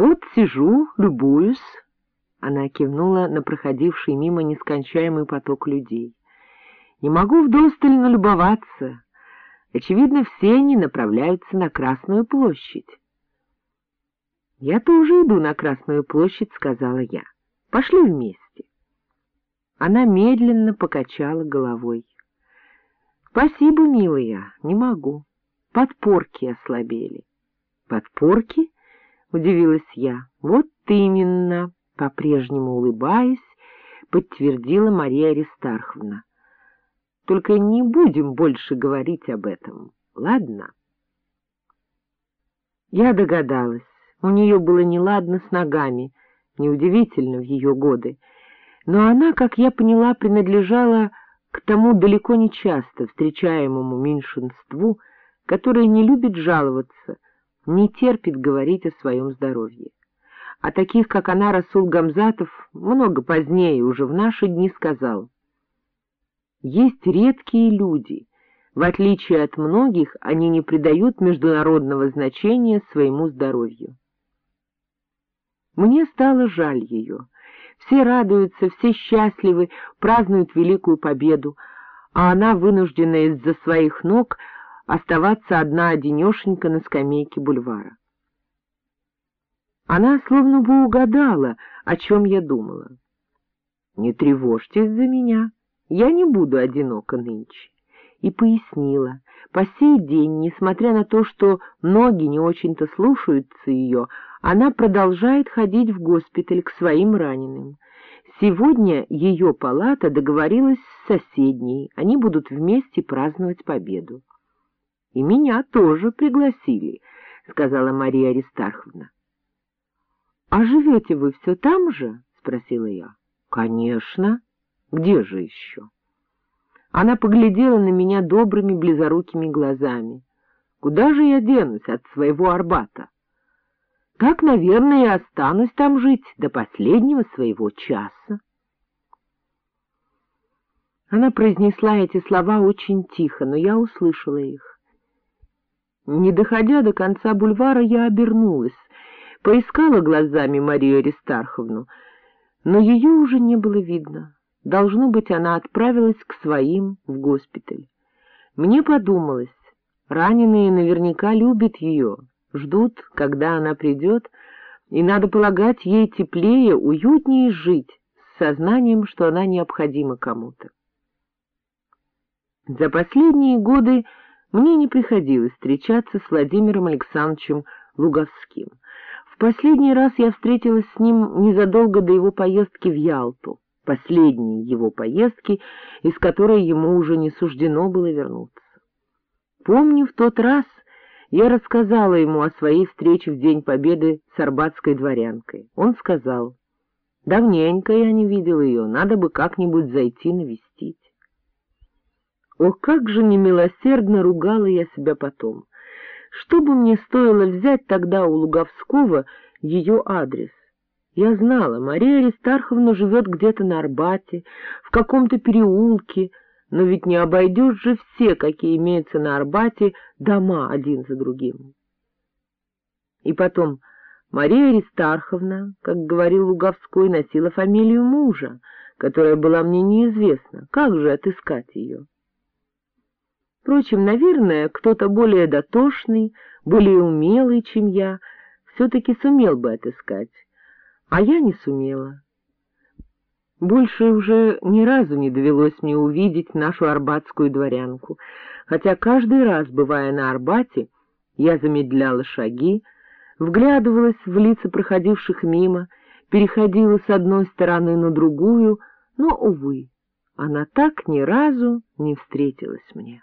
Вот сижу, любуюсь. Она кивнула на проходивший мимо нескончаемый поток людей. Не могу вдосталь налюбоваться. Очевидно, все они направляются на Красную площадь. — Я тоже иду на Красную площадь, — сказала я. — Пошли вместе. Она медленно покачала головой. — Спасибо, милая, не могу. Подпорки ослабели. — Подпорки? — удивилась я. — Вот именно, — по-прежнему улыбаясь, подтвердила Мария Аристарховна. — Только не будем больше говорить об этом, ладно? Я догадалась. У нее было неладно с ногами, неудивительно в ее годы, но она, как я поняла, принадлежала к тому далеко не часто встречаемому меньшинству, которое не любит жаловаться — не терпит говорить о своем здоровье. А таких, как она, Расул Гамзатов, много позднее, уже в наши дни сказал. Есть редкие люди, в отличие от многих, они не придают международного значения своему здоровью. Мне стало жаль ее. Все радуются, все счастливы, празднуют великую победу, а она, вынужденная из-за своих ног, оставаться одна-одинешенька на скамейке бульвара. Она словно бы угадала, о чем я думала. «Не тревожьтесь за меня, я не буду одинока нынче». И пояснила, по сей день, несмотря на то, что ноги не очень-то слушаются ее, она продолжает ходить в госпиталь к своим раненым. Сегодня ее палата договорилась с соседней, они будут вместе праздновать победу. — И меня тоже пригласили, — сказала Мария Аристарховна. — А живете вы все там же? — спросила я. — Конечно. Где же еще? Она поглядела на меня добрыми близорукими глазами. Куда же я денусь от своего Арбата? Так, наверное, и останусь там жить до последнего своего часа. Она произнесла эти слова очень тихо, но я услышала их. Не доходя до конца бульвара, я обернулась, поискала глазами Марию Аристарховну, но ее уже не было видно. Должно быть, она отправилась к своим в госпиталь. Мне подумалось, раненые наверняка любят ее, ждут, когда она придет, и, надо полагать, ей теплее, уютнее жить, с сознанием, что она необходима кому-то. За последние годы мне не приходилось встречаться с Владимиром Александровичем Луговским. В последний раз я встретилась с ним незадолго до его поездки в Ялту, последней его поездки, из которой ему уже не суждено было вернуться. Помню, в тот раз я рассказала ему о своей встрече в День Победы с арбатской дворянкой. Он сказал, «Давненько я не видел ее, надо бы как-нибудь зайти навестить». О, как же немилосердно ругала я себя потом! Что бы мне стоило взять тогда у Луговского ее адрес? Я знала, Мария Аристарховна живет где-то на Арбате, в каком-то переулке, но ведь не обойдешь же все, какие имеются на Арбате, дома один за другим. И потом, Мария Аристарховна, как говорил Луговской, носила фамилию мужа, которая была мне неизвестна. Как же отыскать ее? Впрочем, наверное, кто-то более дотошный, более умелый, чем я, все-таки сумел бы отыскать, а я не сумела. Больше уже ни разу не довелось мне увидеть нашу арбатскую дворянку, хотя каждый раз, бывая на Арбате, я замедляла шаги, вглядывалась в лица проходивших мимо, переходила с одной стороны на другую, но, увы, она так ни разу не встретилась мне.